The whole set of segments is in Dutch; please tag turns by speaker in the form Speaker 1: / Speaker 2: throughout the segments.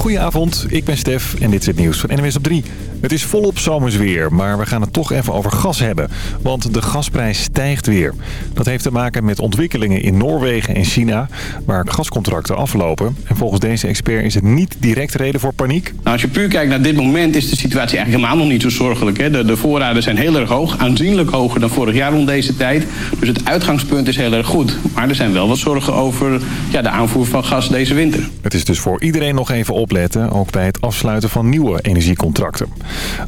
Speaker 1: Goedenavond, ik ben Stef en dit is het nieuws van NWS op 3. Het is volop zomersweer, maar we gaan het toch even over gas hebben. Want de gasprijs stijgt weer. Dat heeft te maken met ontwikkelingen in Noorwegen en China... waar gascontracten aflopen. En volgens deze expert is het niet direct reden voor paniek.
Speaker 2: Nou, als je puur kijkt naar dit moment is de situatie eigenlijk helemaal nog niet zo zorgelijk. Hè. De, de voorraden zijn heel erg hoog, aanzienlijk hoger dan vorig jaar rond deze tijd. Dus het uitgangspunt is heel erg goed. Maar er zijn wel wat zorgen over ja, de aanvoer van gas deze winter.
Speaker 1: Het is dus voor iedereen nog even opletten, ook bij het afsluiten van nieuwe energiecontracten.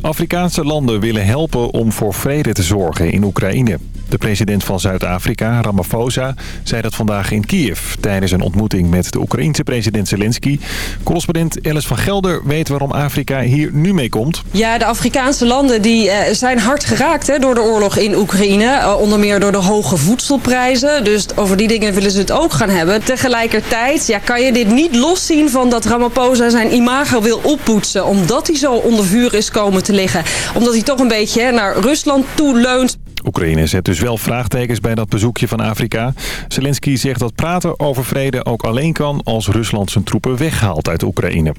Speaker 1: Afrikaanse landen willen helpen om voor vrede te zorgen in Oekraïne. De president van Zuid-Afrika, Ramaphosa, zei dat vandaag in Kiev... tijdens een ontmoeting met de Oekraïense president Zelensky. Correspondent Alice van Gelder weet waarom Afrika hier nu mee komt.
Speaker 3: Ja, de Afrikaanse landen die, uh, zijn hard geraakt hè, door de oorlog in Oekraïne. Uh, onder meer door de hoge voedselprijzen. Dus over die dingen willen ze het ook gaan hebben. Tegelijkertijd ja, kan je dit niet loszien van dat Ramaphosa zijn imago wil oppoetsen. Omdat hij zo onder vuur is komen te liggen. Omdat hij toch een beetje hè, naar Rusland toe leunt.
Speaker 1: Oekraïne zet dus wel vraagtekens bij dat bezoekje van Afrika. Zelensky zegt dat praten over vrede ook alleen kan als Rusland zijn troepen weghaalt uit Oekraïne.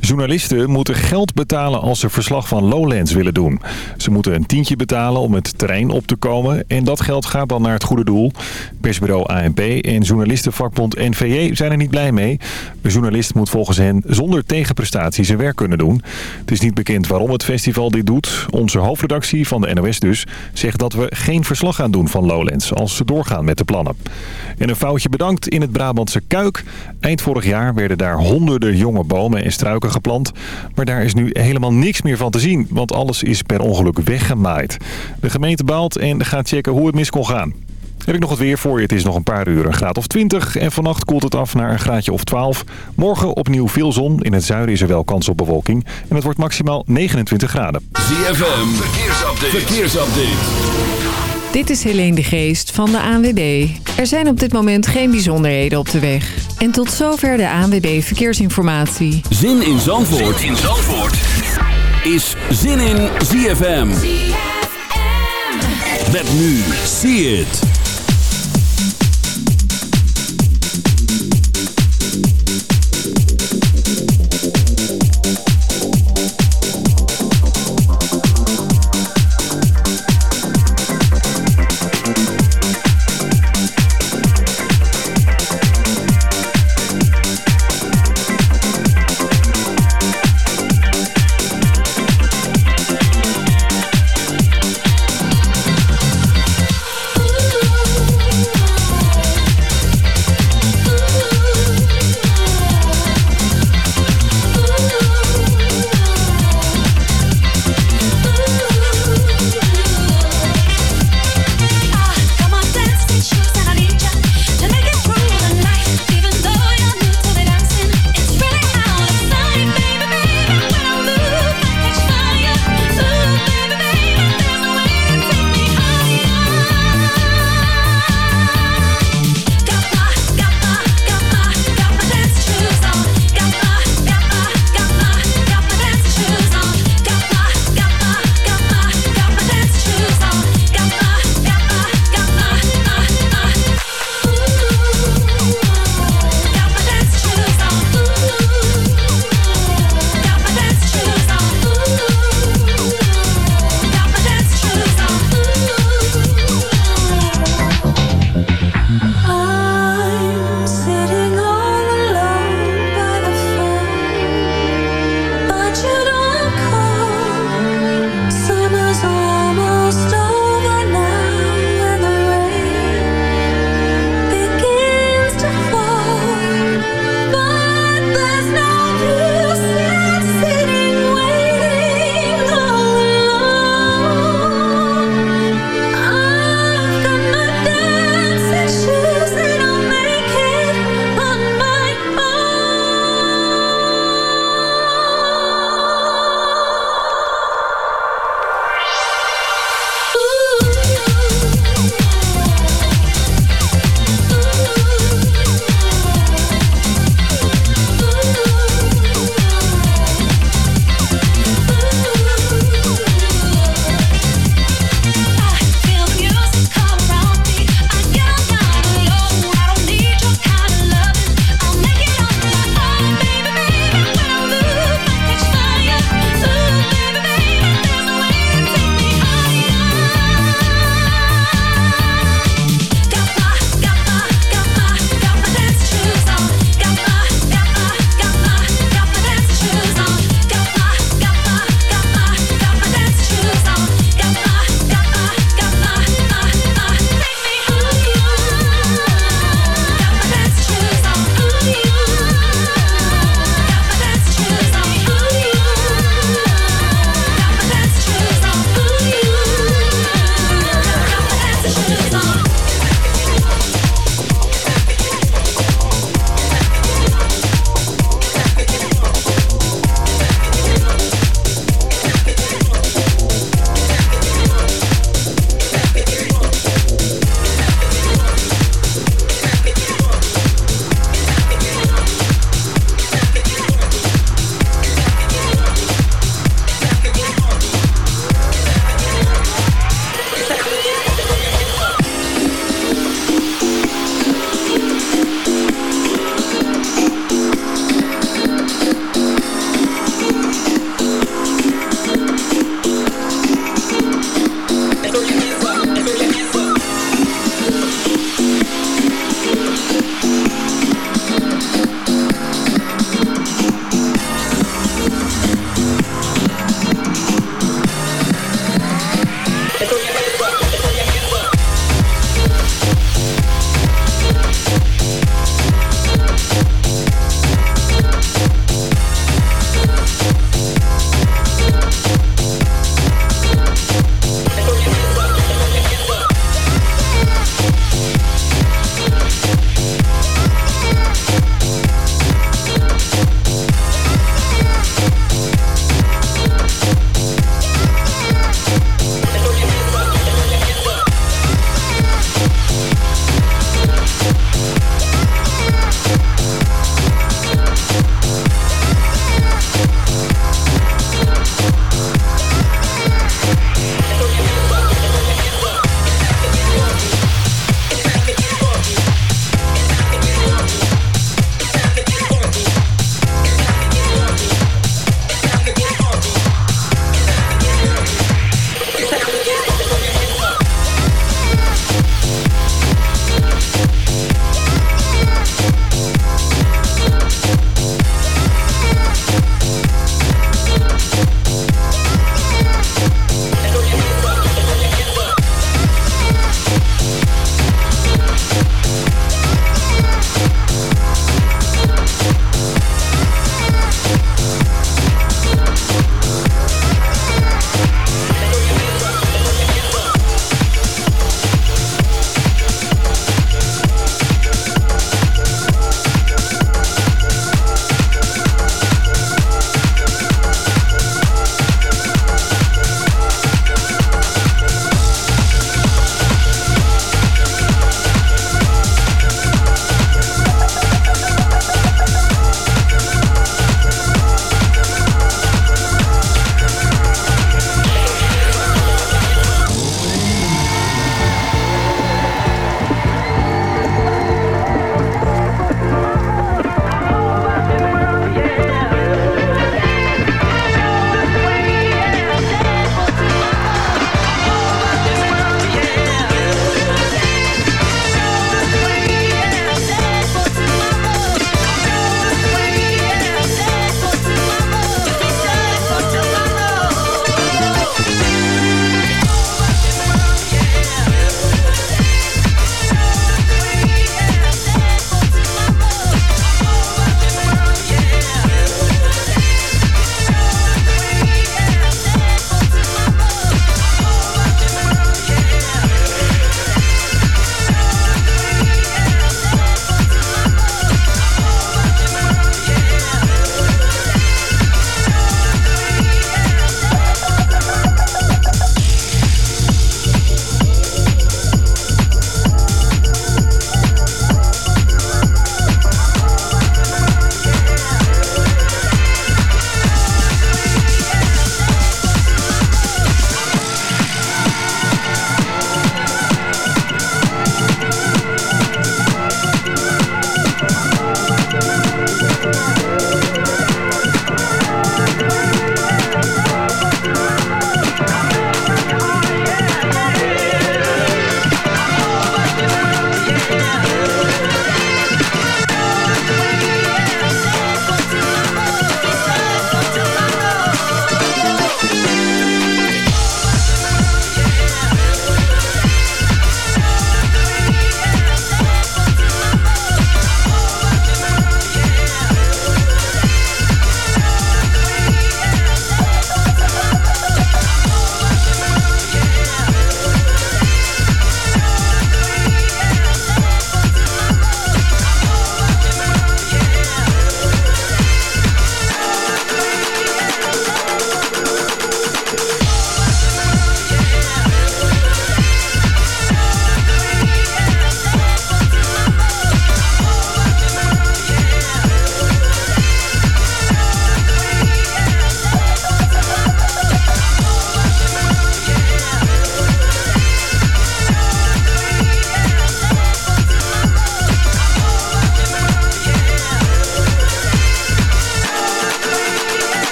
Speaker 1: Journalisten moeten geld betalen als ze verslag van Lowlands willen doen. Ze moeten een tientje betalen om het terrein op te komen en dat geld gaat dan naar het goede doel. Persbureau ANP en journalistenvakbond NVJ zijn er niet blij mee. De journalist moet volgens hen zonder tegenprestatie zijn werk kunnen doen. Het is niet bekend waarom het festival dit doet. Onze hoofdredactie van de NOS dus zegt dat we geen verslag gaan doen van Lowlands als ze doorgaan met de plannen. En een foutje bedankt in het Brabantse Kuik. Eind vorig jaar werden daar honderden jonge bomen en struiken geplant. Maar daar is nu helemaal niks meer van te zien, want alles is per ongeluk weggemaaid. De gemeente baalt en gaat checken hoe het mis kon gaan. Heb ik nog het weer voor je. Het is nog een paar uur, een graad of 20. En vannacht koelt het af naar een graadje of 12. Morgen opnieuw veel zon. In het zuiden is er wel kans op bewolking. En het wordt maximaal 29 graden.
Speaker 4: ZFM, verkeersupdate. verkeersupdate.
Speaker 5: Dit is Helene de Geest van de ANWB. Er zijn op dit moment geen bijzonderheden op de weg. En tot zover de ANWB Verkeersinformatie.
Speaker 4: Zin in Zandvoort, zin in Zandvoort. is Zin in ZFM. ZFM. Met nu, see it.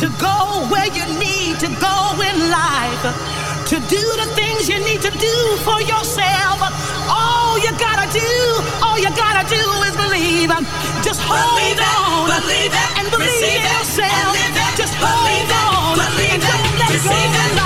Speaker 6: to go where you need to go in life, to do the things you need to do for yourself. All you gotta do, all you gotta do is believe. Just hold believe on, it, believe it, and believe in yourself. It, Just hold it, on, and don't let go.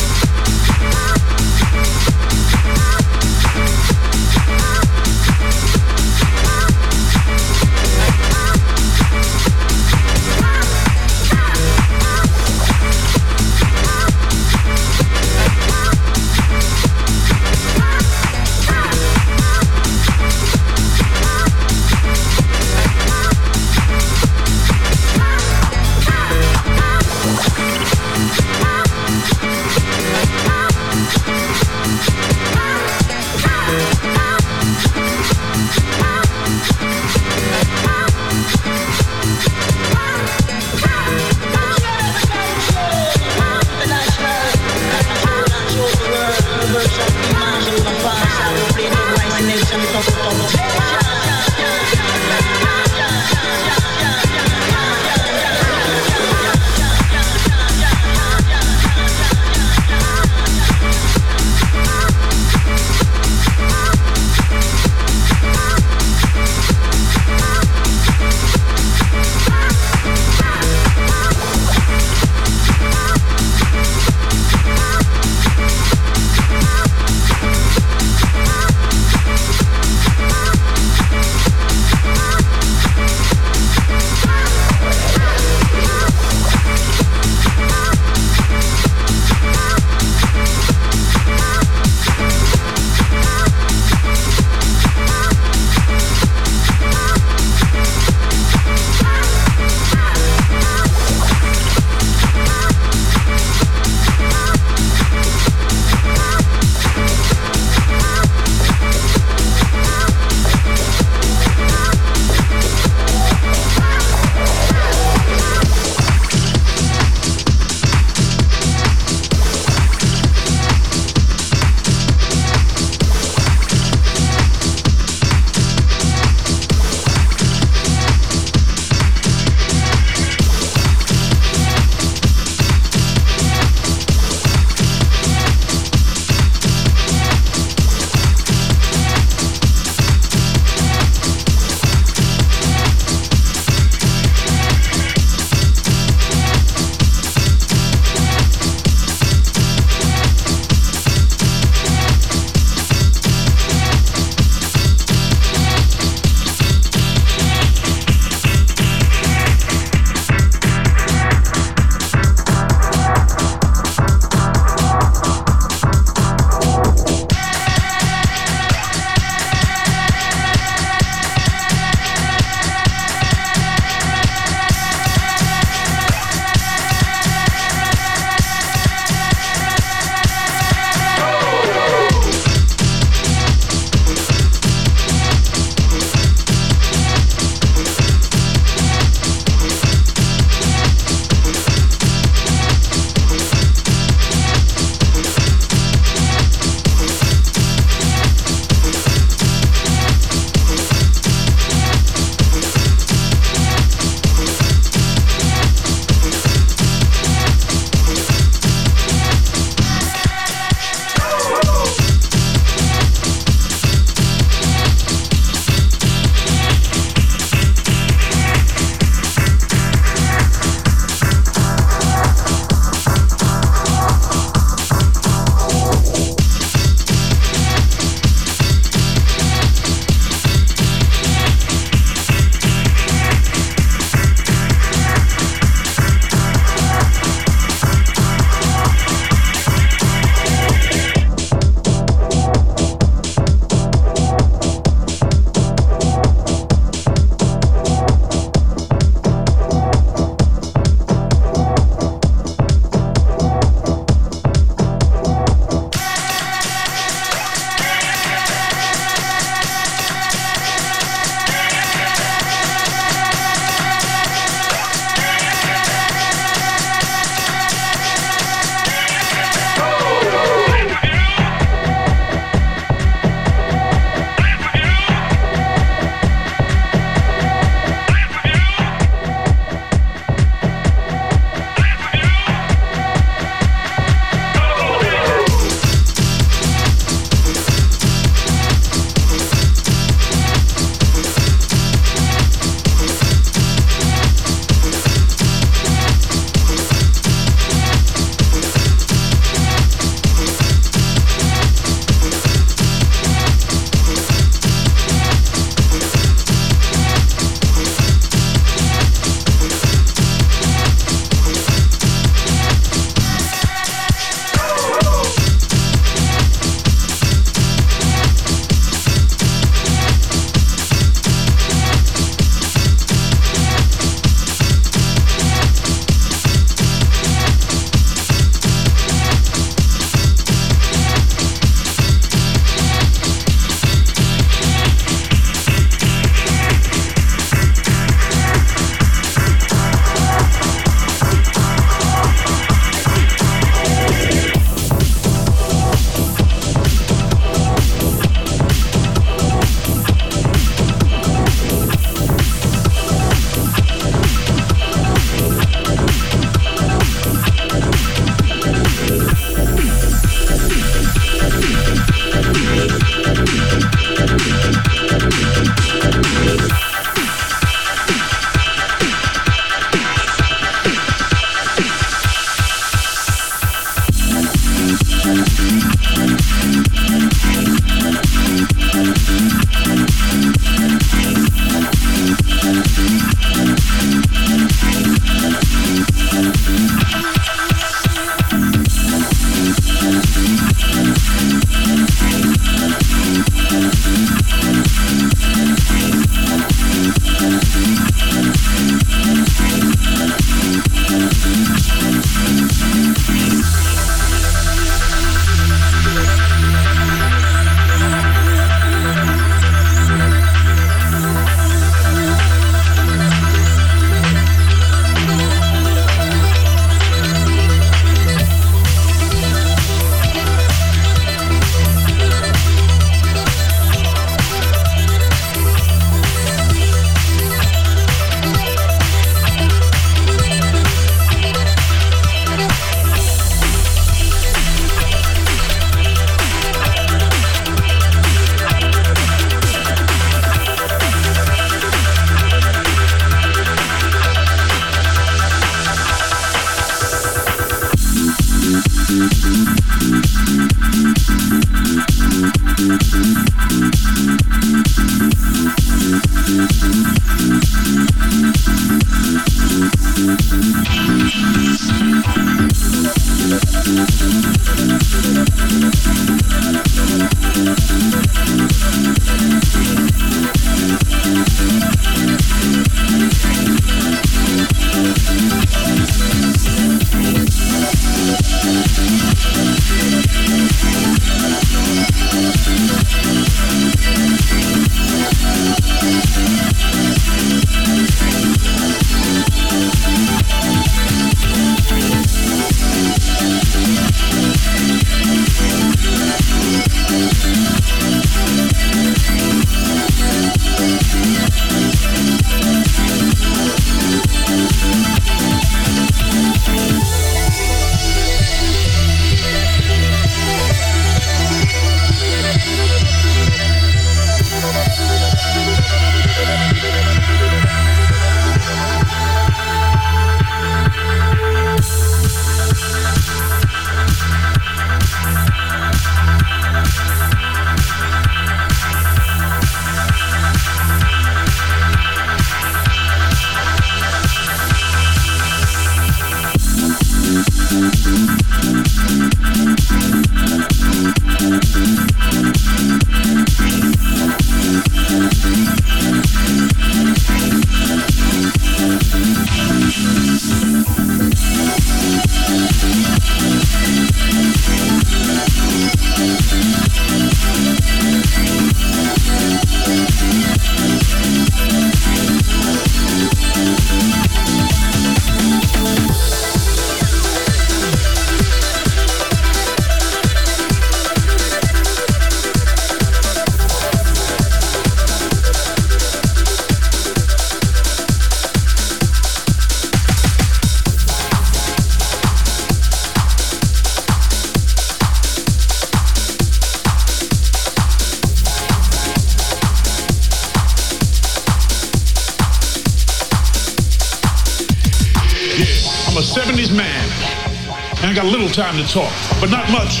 Speaker 6: Time to talk, but not much.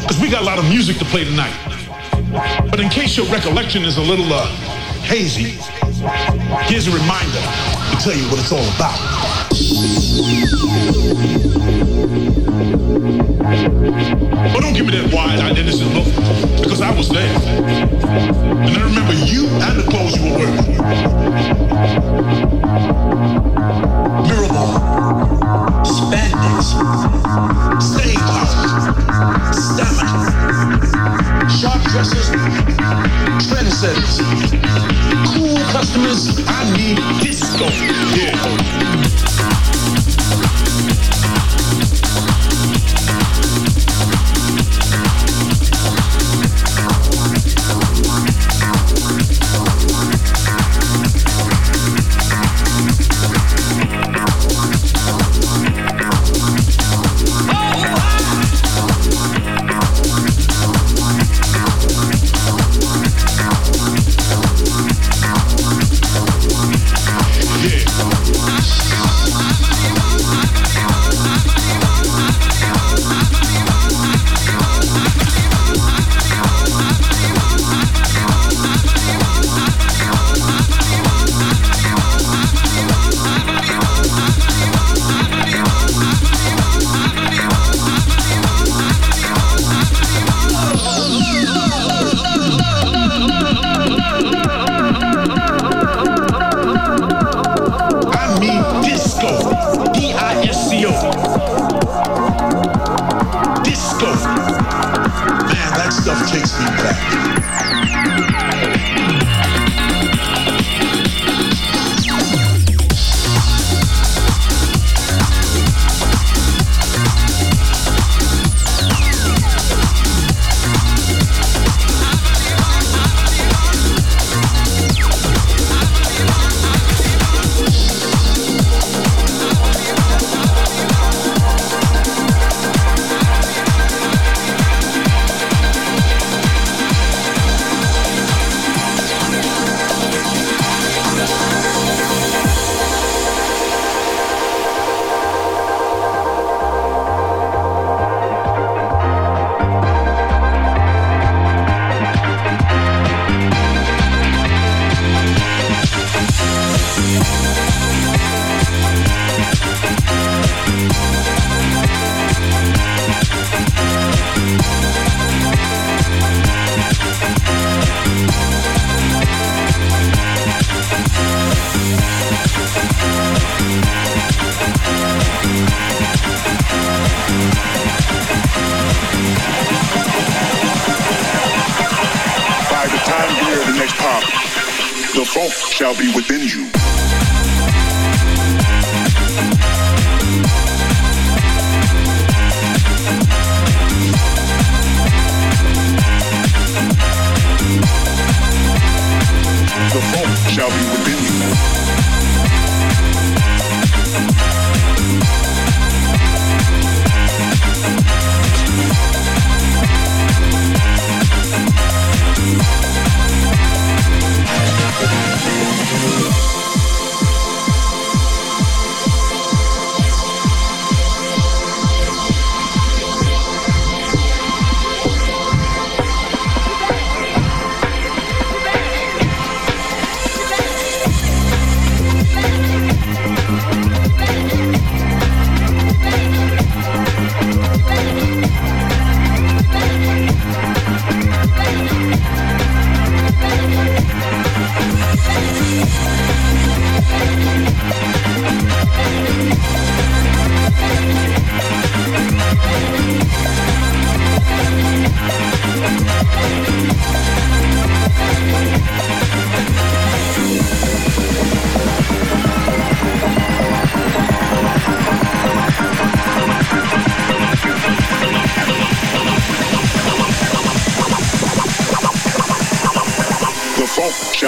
Speaker 6: Because we got a lot of music to play tonight. But in
Speaker 7: case your recollection is a little uh, hazy, here's a reminder to tell you what it's all about. Stamina, sharp dresses, trendsetters,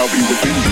Speaker 7: shall be within you.